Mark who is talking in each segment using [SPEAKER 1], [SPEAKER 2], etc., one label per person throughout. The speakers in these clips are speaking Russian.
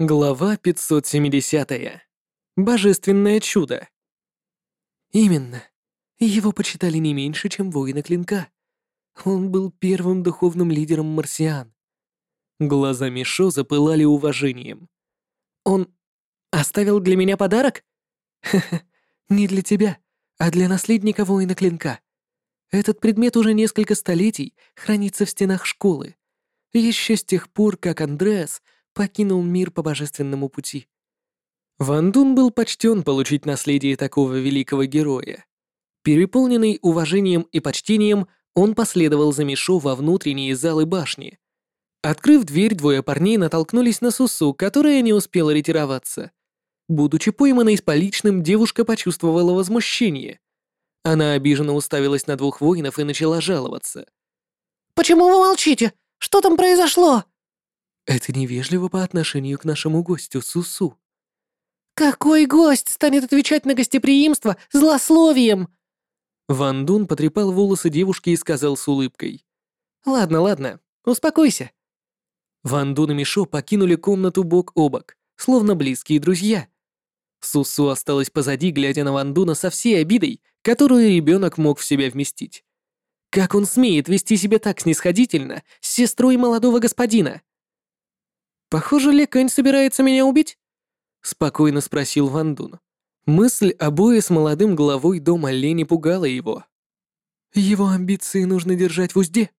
[SPEAKER 1] Глава 570. Божественное чудо. Именно. Его почитали не меньше, чем воина клинка. Он был первым духовным лидером марсиан. Глаза Мишо запылали уважением. Он оставил для меня подарок? Ха-ха, не для тебя, а для наследника воина клинка. Этот предмет уже несколько столетий хранится в стенах школы. Еще с тех пор, как Андреас — покинул мир по божественному пути. Ван Дун был почтен получить наследие такого великого героя. Переполненный уважением и почтением, он последовал за Мишо во внутренние залы башни. Открыв дверь, двое парней натолкнулись на Сусу, которая не успела ретироваться. Будучи пойманной с поличным, девушка почувствовала возмущение. Она обиженно уставилась на двух воинов и начала жаловаться.
[SPEAKER 2] «Почему вы молчите? Что там произошло?»
[SPEAKER 1] Это невежливо по отношению к нашему гостю Сусу.
[SPEAKER 2] Какой гость станет отвечать на гостеприимство злословием?
[SPEAKER 1] Ван Дун потрепал волосы девушки и сказал с улыбкой. «Ладно, ладно, успокойся». Ван Дун и Мишо покинули комнату бок о бок, словно близкие друзья. Сусу осталась позади, глядя на Ван Дуна со всей обидой, которую ребенок мог в себя вместить. Как он смеет вести себя так снисходительно с сестрой молодого господина? «Похоже, Ле Кэнь собирается меня убить?» — спокойно спросил Ван Дун. Мысль о бое с молодым главой дома Ле не пугала его. «Его амбиции нужно держать в узде».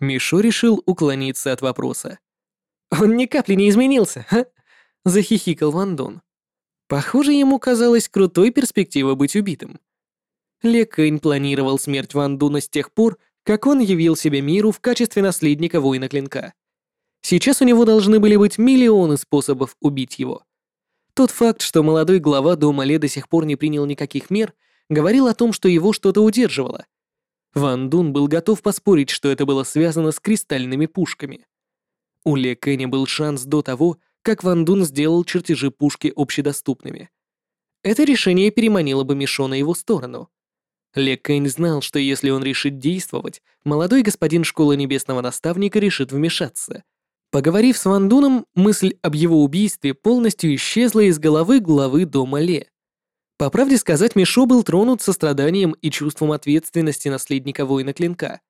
[SPEAKER 1] Мишо решил уклониться от вопроса. «Он ни капли не изменился, ха?» — захихикал Ван Дун. Похоже, ему казалась крутой перспектива быть убитым. Ле Кэнь планировал смерть Ван Дуна с тех пор, как он явил себя миру в качестве наследника воина клинка. Сейчас у него должны были быть миллионы способов убить его. Тот факт, что молодой глава дома Ле до сих пор не принял никаких мер, говорил о том, что его что-то удерживало. Ван Дун был готов поспорить, что это было связано с кристальными пушками. У Ле Кэня был шанс до того, как Ван Дун сделал чертежи пушки общедоступными. Это решение переманило бы Мишо на его сторону. Ле Кэнь знал, что если он решит действовать, молодой господин Школы Небесного Наставника решит вмешаться — Поговорив с Ван Дуном, мысль об его убийстве полностью исчезла из головы главы дома Ле. По правде сказать, Мишо был тронут состраданием и чувством ответственности наследника воина клинка.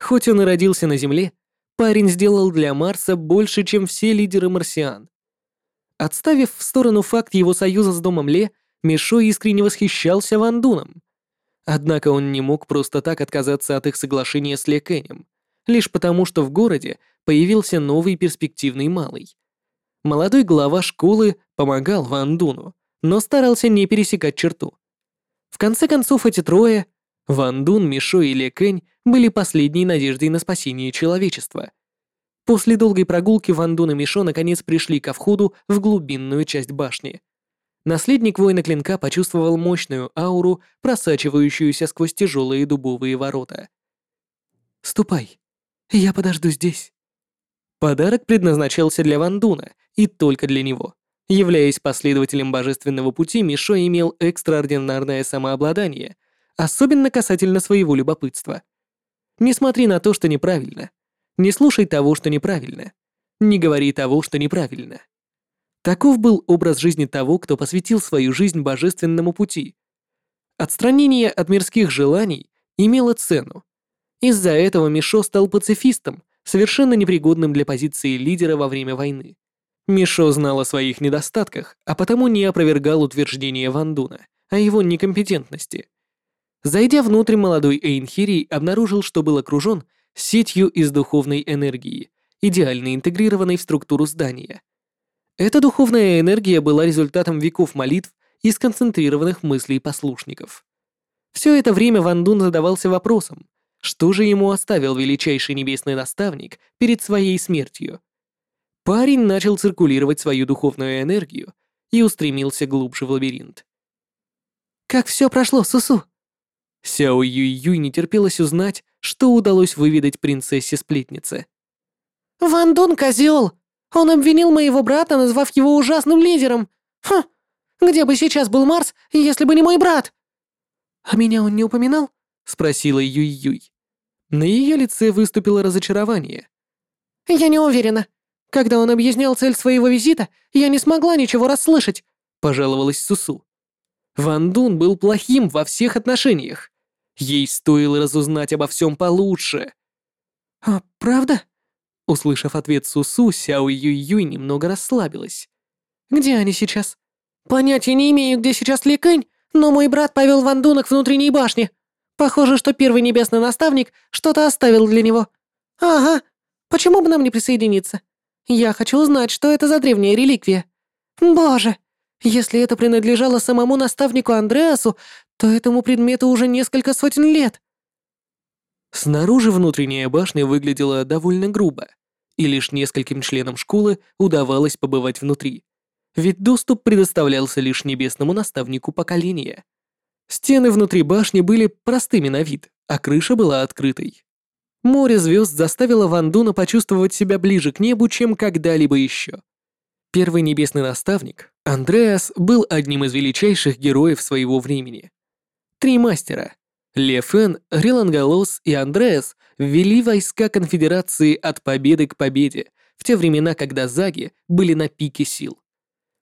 [SPEAKER 1] Хоть он и родился на Земле, парень сделал для Марса больше, чем все лидеры марсиан. Отставив в сторону факт его союза с домом Ле, Мишо искренне восхищался Ван Дуном. Однако он не мог просто так отказаться от их соглашения с Ле Кэнем, лишь потому, что в городе появился новый перспективный малый. Молодой глава школы помогал Ван Дуну, но старался не пересекать черту. В конце концов, эти трое, Ван Дун, Мишо и Ле Кэнь, были последней надеждой на спасение человечества. После долгой прогулки Ван Дун и Мишо наконец пришли ко входу в глубинную часть башни. Наследник воина клинка почувствовал мощную ауру, просачивающуюся сквозь тяжелые дубовые ворота. «Ступай, я подожду здесь». Подарок предназначался для Вандуна и только для него. Являясь последователем божественного пути, Мишо имел экстраординарное самообладание, особенно касательно своего любопытства. Не смотри на то, что неправильно. Не слушай того, что неправильно. Не говори того, что неправильно. Таков был образ жизни того, кто посвятил свою жизнь божественному пути. Отстранение от мирских желаний имело цену. Из-за этого Мишо стал пацифистом, совершенно непригодным для позиции лидера во время войны. Мишо знал о своих недостатках, а потому не опровергал утверждение Вандуна о его некомпетентности. Зайдя внутрь, молодой Эйнхирий обнаружил, что был окружен сетью из духовной энергии, идеально интегрированной в структуру здания. Эта духовная энергия была результатом веков молитв и сконцентрированных мыслей послушников. Все это время Ван Дун задавался вопросом, что же ему оставил величайший небесный наставник перед своей смертью? Парень начал циркулировать свою духовную энергию и устремился глубже в лабиринт. «Как все прошло, Сусу?» Сяо Юй-Юй не терпелось узнать, что удалось выведать принцессе-сплетнице.
[SPEAKER 2] «Ван Дун козел! Он обвинил моего брата, назвав его ужасным лидером! Ха! Где бы сейчас был Марс, если бы не мой брат?»
[SPEAKER 1] «А меня он не упоминал?» — спросила Юй-Юй. На ее лице выступило разочарование.
[SPEAKER 2] «Я не уверена. Когда он объяснял цель своего визита, я не смогла ничего расслышать», — пожаловалась Сусу.
[SPEAKER 1] Ван Дун был плохим во всех отношениях. Ей стоило разузнать обо всем получше.
[SPEAKER 2] «А правда?»
[SPEAKER 1] Услышав ответ Сусу, Сяо Юй-Юй немного расслабилась.
[SPEAKER 2] «Где они сейчас?» «Понятия не имею, где сейчас Ли Кэнь, но мой брат повел Ван Дуна к внутренней башне. Похоже, что первый небесный наставник что-то оставил для него. Ага, почему бы нам не присоединиться? Я хочу узнать, что это за древняя реликвия. Боже, если это принадлежало самому наставнику Андреасу, то этому предмету уже несколько сотен лет.
[SPEAKER 1] Снаружи внутренняя башня выглядела довольно грубо, и лишь нескольким членам школы удавалось побывать внутри, ведь доступ предоставлялся лишь небесному наставнику поколения. Стены внутри башни были простыми на вид, а крыша была открытой. Море звезд заставило Ван Дуна почувствовать себя ближе к небу, чем когда-либо еще. Первый небесный наставник, Андреас, был одним из величайших героев своего времени. Три мастера — Ле Фен, Релангалос и Андреас — ввели войска конфедерации от победы к победе в те времена, когда заги были на пике сил.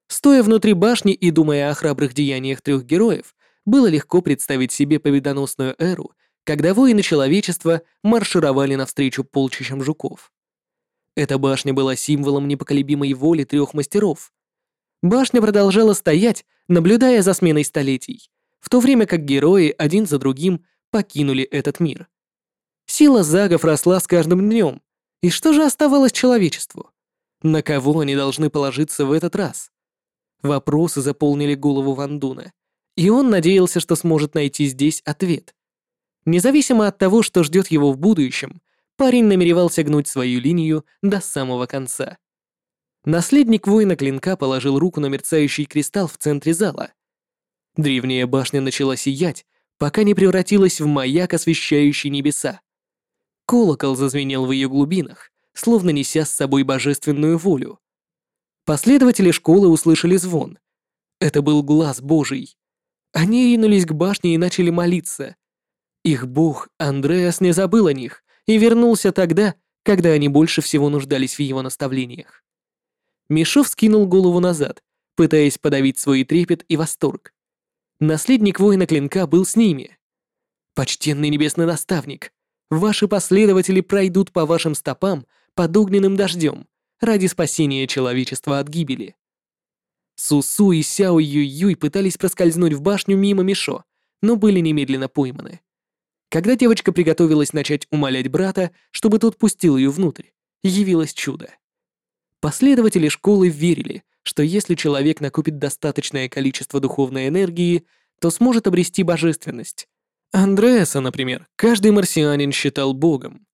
[SPEAKER 1] Стоя внутри башни и думая о храбрых деяниях трех героев, было легко представить себе победоносную эру, когда воины человечества маршировали навстречу полчищам жуков. Эта башня была символом непоколебимой воли трех мастеров. Башня продолжала стоять, наблюдая за сменой столетий, в то время как герои один за другим покинули этот мир. Сила загов росла с каждым днем, и что же оставалось человечеству? На кого они должны положиться в этот раз? Вопросы заполнили голову Вандуна, и он надеялся, что сможет найти здесь ответ. Независимо от того, что ждет его в будущем, парень намеревался гнуть свою линию до самого конца. Наследник воина клинка положил руку на мерцающий кристалл в центре зала. Древняя башня начала сиять, пока не превратилась в маяк, освещающий небеса. Колокол зазвенел в ее глубинах, словно неся с собой божественную волю. Последователи школы услышали звон. Это был глаз Божий. Они ринулись к башне и начали молиться. Их бог Андреас не забыл о них и вернулся тогда, когда они больше всего нуждались в его наставлениях. Мишов скинул голову назад, пытаясь подавить свой трепет и восторг. Наследник воина клинка был с ними. «Почтенный небесный наставник, ваши последователи пройдут по вашим стопам под огненным дождем, ради спасения человечества от гибели. Сусу и Сяо Юй-Юй пытались проскользнуть в башню мимо Мишо, но были немедленно пойманы. Когда девочка приготовилась начать умолять брата, чтобы тот пустил ее внутрь, явилось чудо. Последователи школы верили, что если человек накопит достаточное количество духовной энергии, то сможет обрести божественность. Андреаса, например, каждый марсианин считал богом.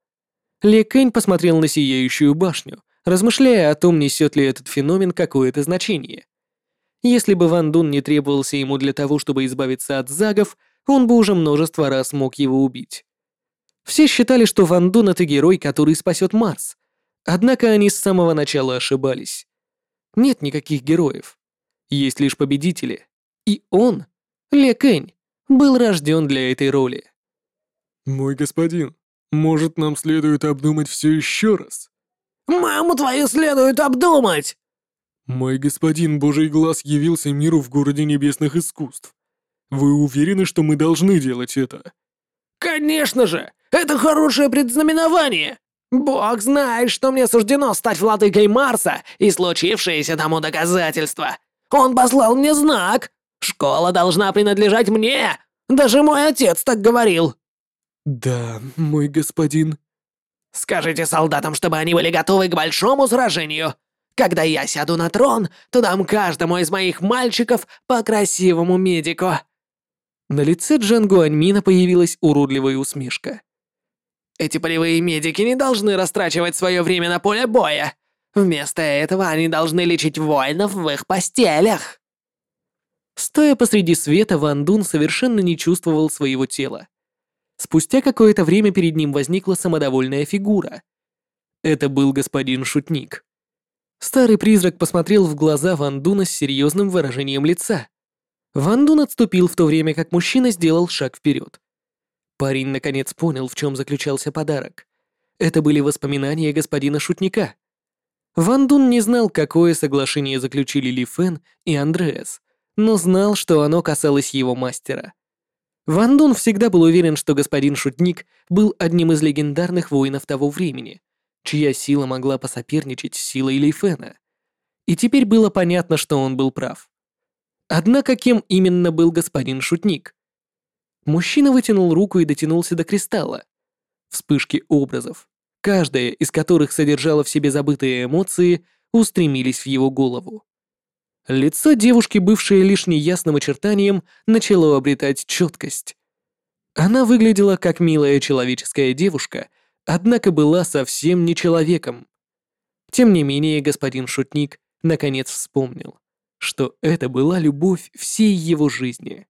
[SPEAKER 1] Ле Кэнь посмотрел на сияющую башню, размышляя о том, несет ли этот феномен какое-то значение. Если бы Ван Дун не требовался ему для того, чтобы избавиться от загов, он бы уже множество раз мог его убить. Все считали, что Ван Дун — это герой, который спасет Марс. Однако они с самого начала ошибались. Нет никаких героев. Есть лишь победители. И он, Ле Кэнь, был рожден для этой роли.
[SPEAKER 3] «Мой господин, может, нам следует обдумать все еще раз?»
[SPEAKER 2] «Маму твою следует обдумать!»
[SPEAKER 3] «Мой господин Божий Глаз явился миру в городе небесных искусств. Вы уверены, что мы должны делать это?»
[SPEAKER 2] «Конечно же! Это хорошее предзнаменование! Бог знает, что мне суждено стать владыкой Марса и случившееся тому доказательство. Он послал мне знак. Школа должна принадлежать мне. Даже мой отец так говорил».
[SPEAKER 3] «Да, мой господин»,
[SPEAKER 2] Скажите солдатам, чтобы они были готовы к большому сражению. Когда я сяду на трон, то дам каждому из моих мальчиков по красивому медику».
[SPEAKER 1] На лице Джан Гуаньмина появилась уродливая усмешка.
[SPEAKER 2] «Эти полевые медики не должны растрачивать свое время на поле боя. Вместо этого они должны лечить воинов в их постелях».
[SPEAKER 1] Стоя посреди света, Ван Дун совершенно не чувствовал своего тела. Спустя какое-то время перед ним возникла самодовольная фигура. Это был господин Шутник. Старый призрак посмотрел в глаза Ван Дуна с серьезным выражением лица. Ван Дун отступил в то время, как мужчина сделал шаг вперед. Парень наконец понял, в чем заключался подарок. Это были воспоминания господина Шутника. Ван Дун не знал, какое соглашение заключили Ли Фэн и Андреас, но знал, что оно касалось его мастера. Ван Дун всегда был уверен, что господин Шутник был одним из легендарных воинов того времени, чья сила могла посоперничать с силой Ли Фэна. И теперь было понятно, что он был прав. Однако кем именно был господин Шутник? Мужчина вытянул руку и дотянулся до кристалла. Вспышки образов, каждая из которых содержала в себе забытые эмоции, устремились в его голову. Лицо девушки, бывшее лишь неясным очертанием, начало обретать четкость. Она выглядела как милая человеческая девушка, однако была совсем не человеком. Тем не менее, господин Шутник наконец вспомнил, что это была любовь всей его жизни.